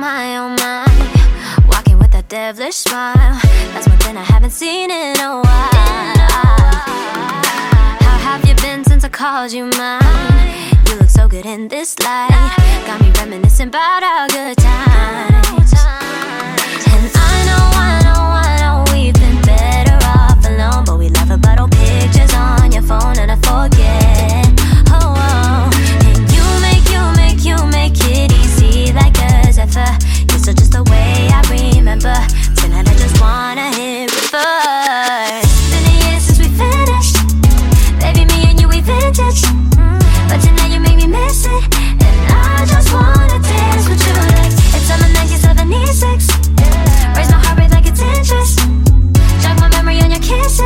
my, oh my. Walking with a devilish smile. That's one thing I haven't seen in a while. How have you been since I called you mine? You look so good in this light. Got me reminiscing about our good times.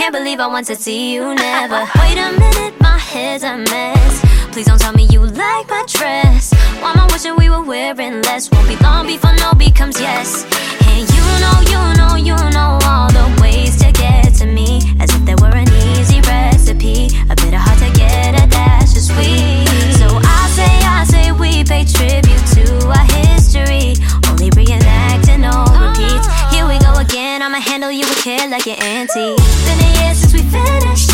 Can't believe I want to see you never. Wait a minute, my head's a mess. Please don't tell me you like my dress. Why am I wishing we were wearing less? Won't be long before no becomes yes. care like your auntie. Been a year since we finished.